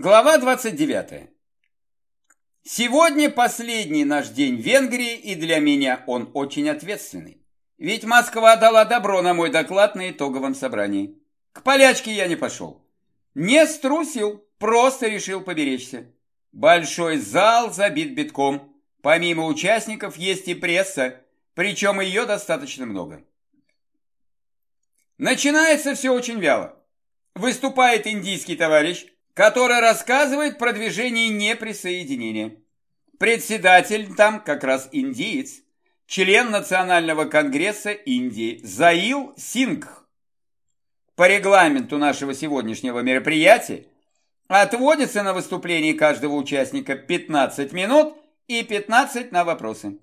Глава 29. Сегодня последний наш день в Венгрии, и для меня он очень ответственный. Ведь Москва дала добро на мой доклад на итоговом собрании. К полячке я не пошел. Не струсил, просто решил поберечься. Большой зал забит битком. Помимо участников есть и пресса, причем ее достаточно много. Начинается все очень вяло. Выступает индийский товарищ, который рассказывает про движение неприсоединения. Председатель там как раз индиец, член Национального конгресса Индии Заил Сингх. По регламенту нашего сегодняшнего мероприятия отводится на выступление каждого участника 15 минут и 15 на вопросы.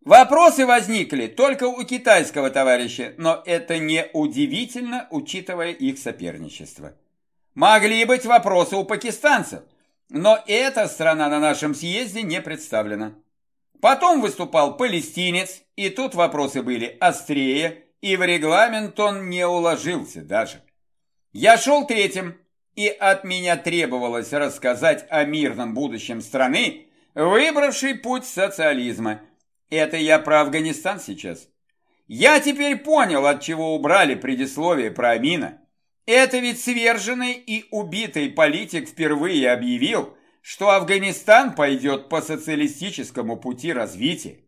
Вопросы возникли только у китайского товарища, но это не удивительно, учитывая их соперничество. Могли быть вопросы у пакистанцев, но эта страна на нашем съезде не представлена. Потом выступал палестинец, и тут вопросы были острее, и в регламент он не уложился даже. Я шел третьим, и от меня требовалось рассказать о мирном будущем страны, выбравшей путь социализма. Это я про Афганистан сейчас. Я теперь понял, от чего убрали предисловие про Амина. Это ведь сверженный и убитый политик впервые объявил, что Афганистан пойдет по социалистическому пути развития.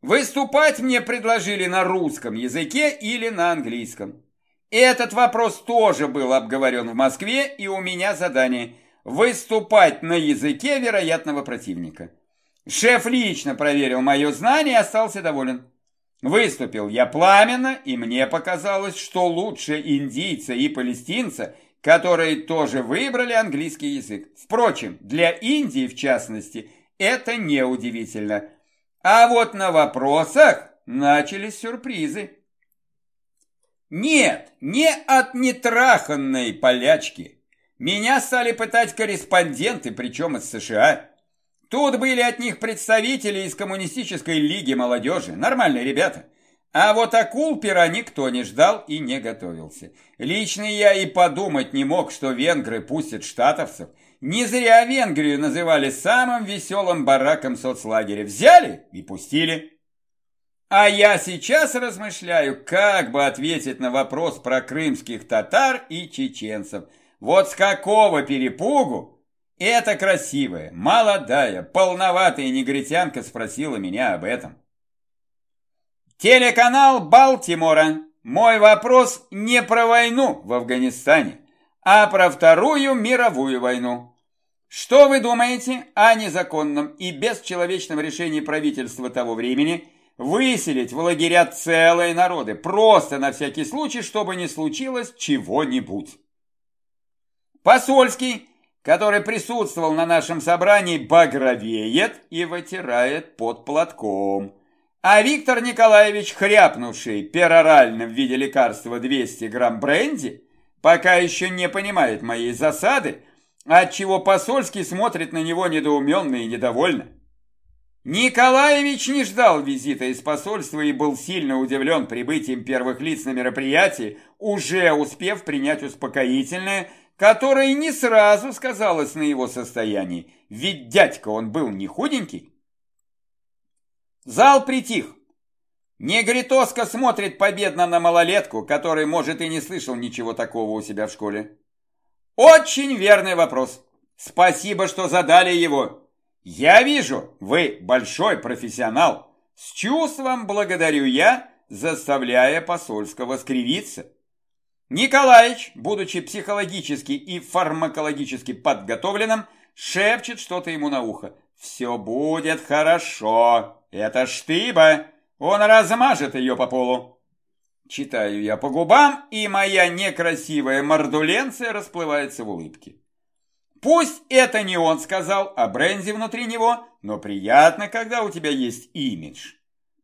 Выступать мне предложили на русском языке или на английском. Этот вопрос тоже был обговорен в Москве, и у меня задание – выступать на языке вероятного противника. Шеф лично проверил мое знание и остался доволен. Выступил я пламенно, и мне показалось, что лучше индийца и палестинца, которые тоже выбрали английский язык. Впрочем, для Индии, в частности, это неудивительно. А вот на вопросах начались сюрпризы. Нет, не от нетраханной полячки. Меня стали пытать корреспонденты, причем из США. Тут были от них представители из коммунистической лиги молодежи, нормальные ребята. А вот акул пера никто не ждал и не готовился. Лично я и подумать не мог, что венгры пустят штатовцев. Не зря Венгрию называли самым веселым бараком соцлагеря. Взяли и пустили. А я сейчас размышляю, как бы ответить на вопрос про крымских татар и чеченцев. Вот с какого перепугу эта красивая, молодая, полноватая негритянка спросила меня об этом. Телеканал Балтимора. Мой вопрос не про войну в Афганистане, а про Вторую мировую войну. Что вы думаете о незаконном и бесчеловечном решении правительства того времени выселить в лагеря целые народы, просто на всякий случай, чтобы не случилось чего-нибудь? Посольский который присутствовал на нашем собрании, багровеет и вытирает под платком. А Виктор Николаевич, хряпнувший перорально в виде лекарства 200 грамм бренди, пока еще не понимает моей засады, отчего посольский смотрит на него недоуменно и недовольно. Николаевич не ждал визита из посольства и был сильно удивлен прибытием первых лиц на мероприятии, уже успев принять успокоительное – которое не сразу сказалось на его состоянии, ведь дядька он был не худенький. Зал притих. Негритоска смотрит победно на малолетку, который, может, и не слышал ничего такого у себя в школе. Очень верный вопрос. Спасибо, что задали его. Я вижу, вы большой профессионал. С чувством благодарю я, заставляя посольского скривиться. Николаевич, будучи психологически и фармакологически подготовленным, шепчет что-то ему на ухо. «Все будет хорошо. Это штыба. Он размажет ее по полу». Читаю я по губам, и моя некрасивая мордуленция расплывается в улыбке. Пусть это не он сказал, а Брензи внутри него, но приятно, когда у тебя есть имидж.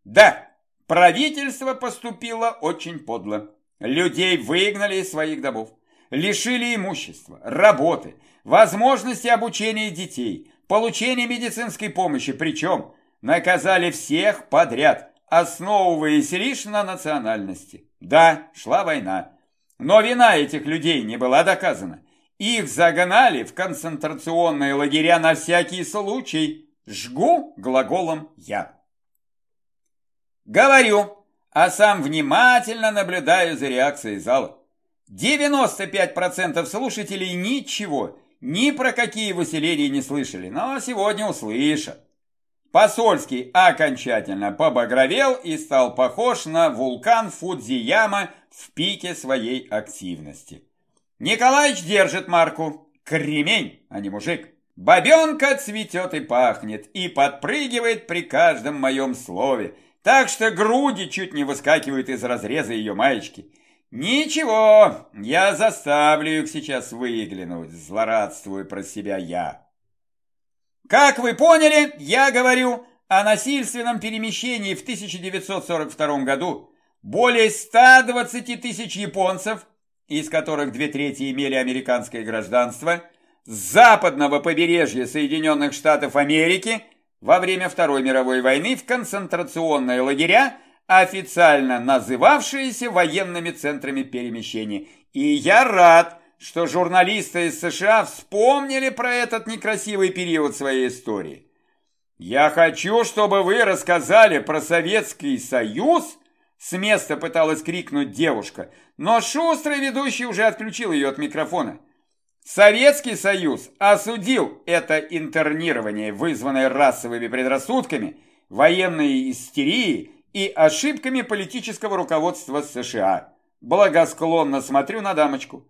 Да, правительство поступило очень подло. Людей выгнали из своих домов, лишили имущества, работы, возможности обучения детей, получения медицинской помощи, причем наказали всех подряд, основываясь лишь на национальности. Да, шла война, но вина этих людей не была доказана. Их загнали в концентрационные лагеря на всякий случай. Жгу глаголом «я». Говорю, а сам внимательно наблюдаю за реакцией зала. 95% слушателей ничего, ни про какие выселения не слышали, но сегодня услышат. Посольский окончательно побагровел и стал похож на вулкан Фудзияма в пике своей активности. Николаич держит марку. Кремень, а не мужик. Бабенка цветет и пахнет, и подпрыгивает при каждом моем слове, так что груди чуть не выскакивают из разреза ее маечки. Ничего, я заставлю их сейчас выглянуть, злорадствую про себя я. Как вы поняли, я говорю о насильственном перемещении в 1942 году более 120 тысяч японцев, из которых две трети имели американское гражданство, с западного побережья Соединенных Штатов Америки во время Второй мировой войны в концентрационные лагеря, официально называвшиеся военными центрами перемещения. И я рад, что журналисты из США вспомнили про этот некрасивый период своей истории. Я хочу, чтобы вы рассказали про Советский Союз, с места пыталась крикнуть девушка, но шустрый ведущий уже отключил ее от микрофона. Советский Союз осудил это интернирование, вызванное расовыми предрассудками, военной истерией и ошибками политического руководства США. Благосклонно смотрю на дамочку.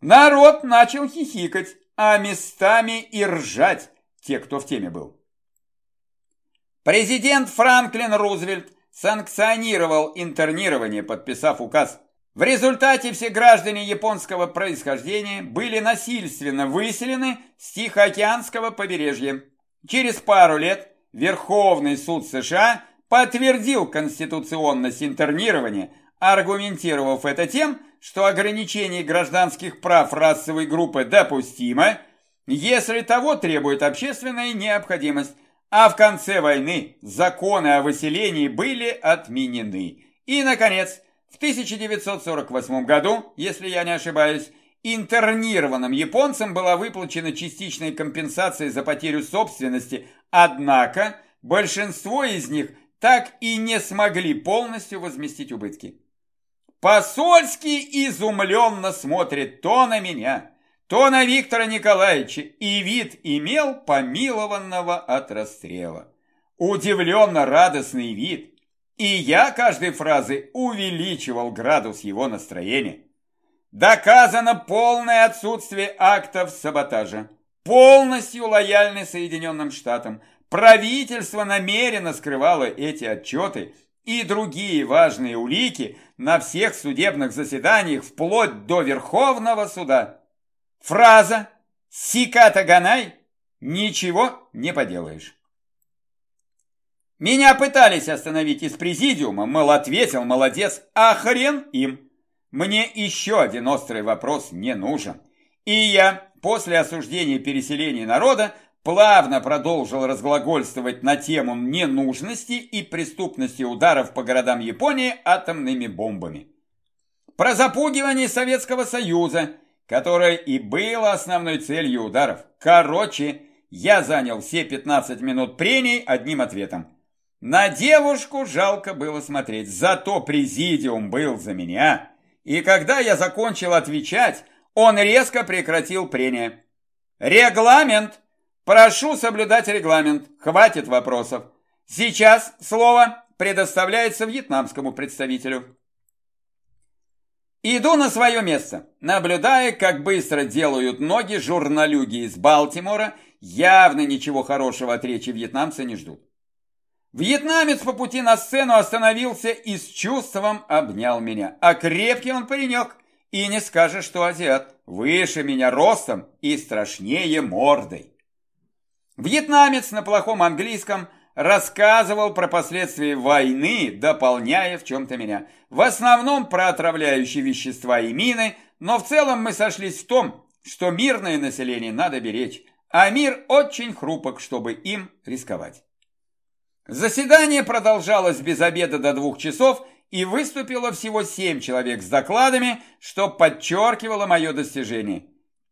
Народ начал хихикать, а местами и ржать, те, кто в теме был. Президент Франклин Рузвельт санкционировал интернирование, подписав указ. В результате все граждане японского происхождения были насильственно выселены с Тихоокеанского побережья. Через пару лет Верховный суд США подтвердил конституционность интернирования, аргументировав это тем, что ограничение гражданских прав расовой группы допустимо, если того требует общественная необходимость, а в конце войны законы о выселении были отменены. И, наконец, 1948 году, если я не ошибаюсь, интернированным японцам была выплачена частичная компенсация за потерю собственности, однако большинство из них так и не смогли полностью возместить убытки. Посольский изумленно смотрит то на меня, то на Виктора Николаевича, и вид имел помилованного от расстрела. Удивленно радостный вид, и я каждой фразы увеличивал градус его настроения. Доказано полное отсутствие актов саботажа. Полностью лояльны Соединенным Штатам. Правительство намеренно скрывало эти отчеты и другие важные улики на всех судебных заседаниях вплоть до Верховного суда. Фраза «Сиката Ганай» ничего не поделаешь. Меня пытались остановить из президиума, мол, ответил, молодец, а хрен им. Мне еще один острый вопрос не нужен. И я после осуждения переселения народа плавно продолжил разглагольствовать на тему ненужности и преступности ударов по городам Японии атомными бомбами. Про запугивание Советского Союза, которое и было основной целью ударов. Короче, я занял все 15 минут прений одним ответом. На девушку жалко было смотреть, зато президиум был за меня. И когда я закончил отвечать, он резко прекратил прение. «Регламент!» Прошу соблюдать регламент. Хватит вопросов. Сейчас слово предоставляется вьетнамскому представителю. Иду на свое место, наблюдая, как быстро делают ноги журналюги из Балтимора, явно ничего хорошего от речи вьетнамца не ждут. Вьетнамец по пути на сцену остановился и с чувством обнял меня. А крепкий он паренек, и не скажешь, что азиат, выше меня ростом и страшнее мордой. Вьетнамец на плохом английском рассказывал про последствия войны, дополняя в чем-то меня. В основном про отравляющие вещества и мины, но в целом мы сошлись в том, что мирное население надо беречь, а мир очень хрупок, чтобы им рисковать. Заседание продолжалось без обеда до двух часов, и выступило всего семь человек с докладами, что подчеркивало мое достижение.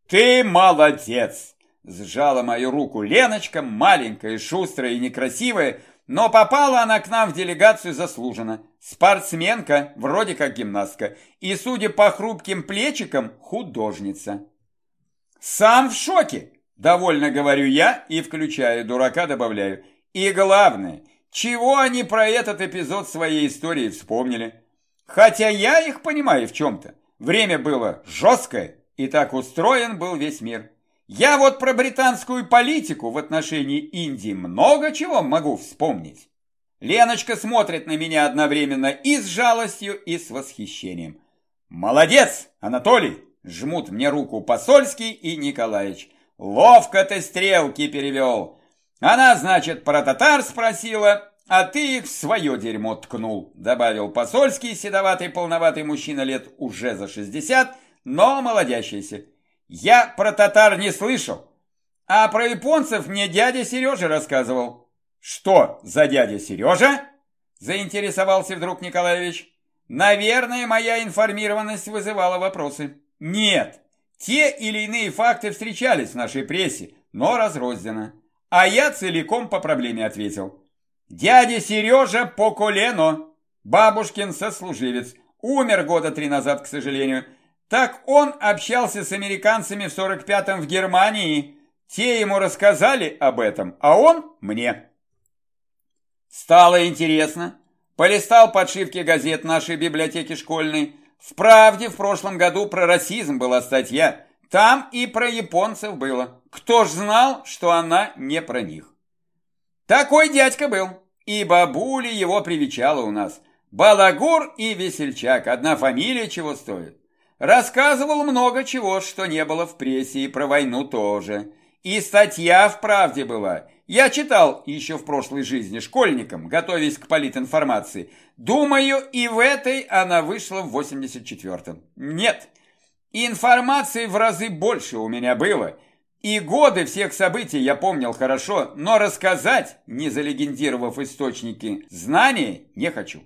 Ты молодец! Сжала мою руку Леночка, маленькая, шустрая и некрасивая, но попала она к нам в делегацию заслуженно. Спортсменка, вроде как гимнастка, и, судя по хрупким плечикам, художница. Сам в шоке, довольно говорю я и, включая дурака, добавляю. И главное, чего они про этот эпизод своей истории вспомнили? Хотя я их понимаю в чем-то. Время было жесткое, и так устроен был весь мир. Я вот про британскую политику в отношении Индии много чего могу вспомнить. Леночка смотрит на меня одновременно и с жалостью, и с восхищением. «Молодец, Анатолий!» – жмут мне руку Посольский и Николаевич. «Ловко ты стрелки перевел. Она, значит, про татар спросила, а ты их в свое дерьмо ткнул», – добавил Посольский, седоватый полноватый мужчина лет уже за шестьдесят, но молодящийся. Я про татар не слышал, а про японцев мне дядя Сережа рассказывал. Что за дядя Сережа? Заинтересовался вдруг Николаевич. Наверное, моя информированность вызывала вопросы. Нет, те или иные факты встречались в нашей прессе, но разрозненно. А я целиком по проблеме ответил. Дядя Сережа по колено, бабушкин сослуживец, умер года три назад, к сожалению. Так он общался с американцами в 45-м в Германии. Те ему рассказали об этом, а он мне. Стало интересно. Полистал подшивки газет нашей библиотеки школьной. В «Правде» в прошлом году про расизм была статья. Там и про японцев было. Кто ж знал, что она не про них? Такой дядька был. И бабуля его привечала у нас. Балагур и Весельчак. Одна фамилия чего стоит. Рассказывал много чего, что не было в прессе, и про войну тоже. И статья в «Правде» была. Я читал еще в прошлой жизни школьникам, готовясь к политинформации. Думаю, и в этой она вышла в 84-м. Нет, информации в разы больше у меня было. И годы всех событий я помнил хорошо, но рассказать, не залегендировав источники, знания не хочу.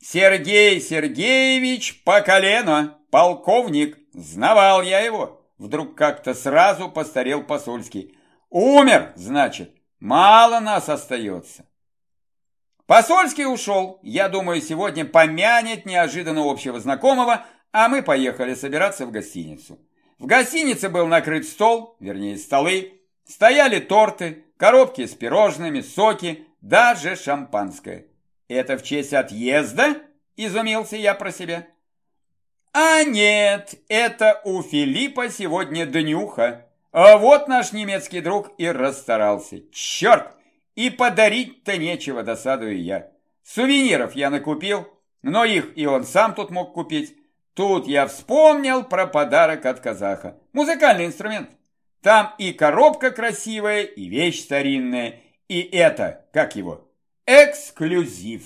Сергей Сергеевич по колено. Полковник, знавал я его. Вдруг как-то сразу постарел посольский. Умер, значит, мало нас остается. Посольский ушел. Я думаю, сегодня помянет неожиданно общего знакомого, а мы поехали собираться в гостиницу. В гостинице был накрыт стол, вернее столы, стояли торты, коробки с пирожными, соки, даже шампанское. Это в честь отъезда? Изумился я про себя. А нет, это у Филиппа сегодня днюха. А вот наш немецкий друг и расстарался. Черт, и подарить-то нечего, досадую я. Сувениров я накупил, но их и он сам тут мог купить. Тут я вспомнил про подарок от казаха. Музыкальный инструмент. Там и коробка красивая, и вещь старинная, и это, как его, эксклюзив.